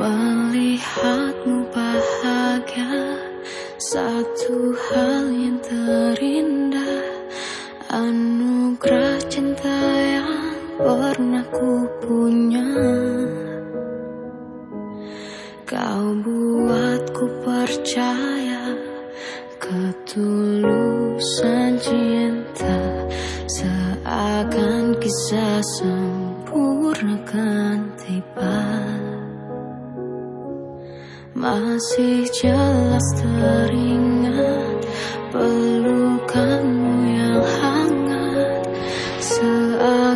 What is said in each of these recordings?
Melihatmu bahagia Satu hal yang terindah Anugerah cinta yang pernah ku punya. Kau buatku percaya Ketulusan cinta Seakan kisah sempurna Masih jelas teringat Pelukanmu yang hangat. Saat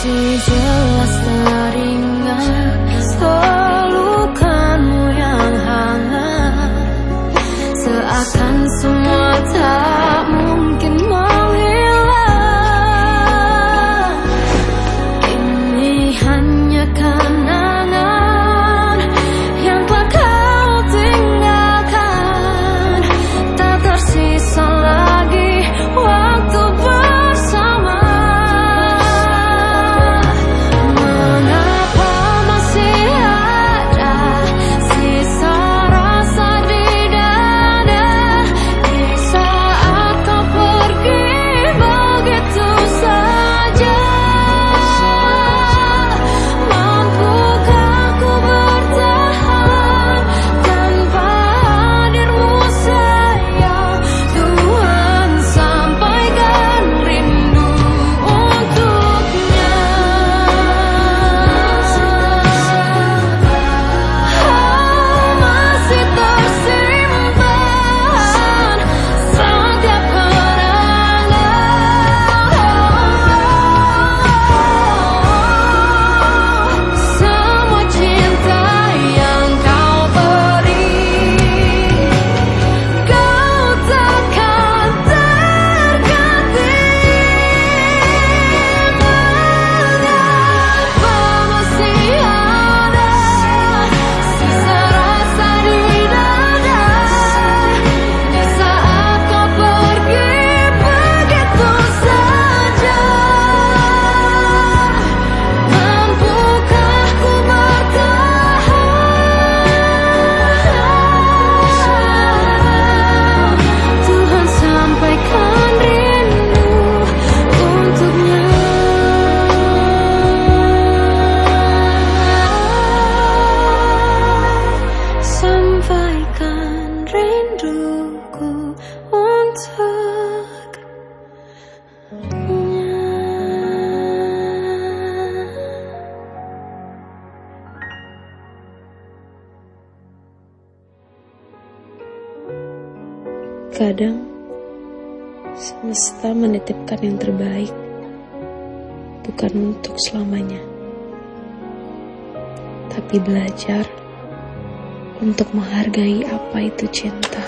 Masih jelas Seakan semua Kadang semesta menitipkan yang terbaik, bukan untuk selamanya, tapi belajar untuk menghargai apa itu cinta.